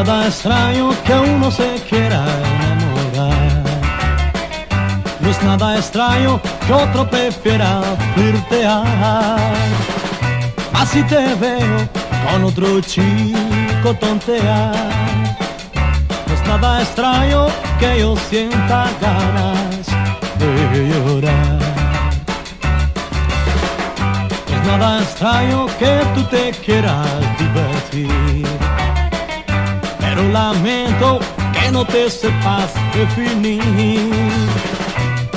extraño que uno se quiera enamorar. No es nada extraño que otro prefiera flirtear. Así te veo con otro chico tontear. No es nada extraño que yo sienta ganas de llorar. No es nada extraño que tú te quieras divertir. Lamento que no te sepas definir.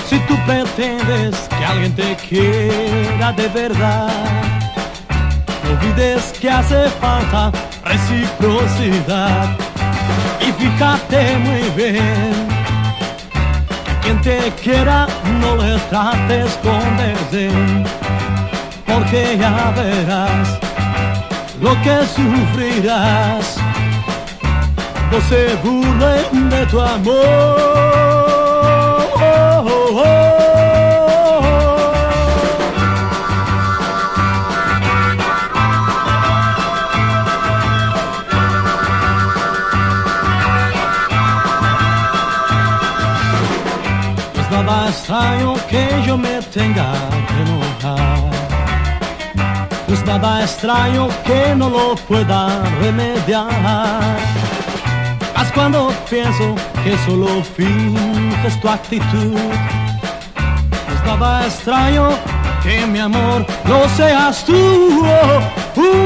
Si tú pretendes que alguien te quiera de verdad, no olvides que hace falta reciprocidad. Y fíjate muy bien, quien te quiera no le trates con desdén, porque ya verás lo que sufrirás. No se burlen de tu amor. No es nada extraño que yo me tenga que enojar. No es nada extraño que no lo pueda remediar. Cuando pienso que solo finges tu actitud. No es nada extraño que mi amor no seas tú. Uh,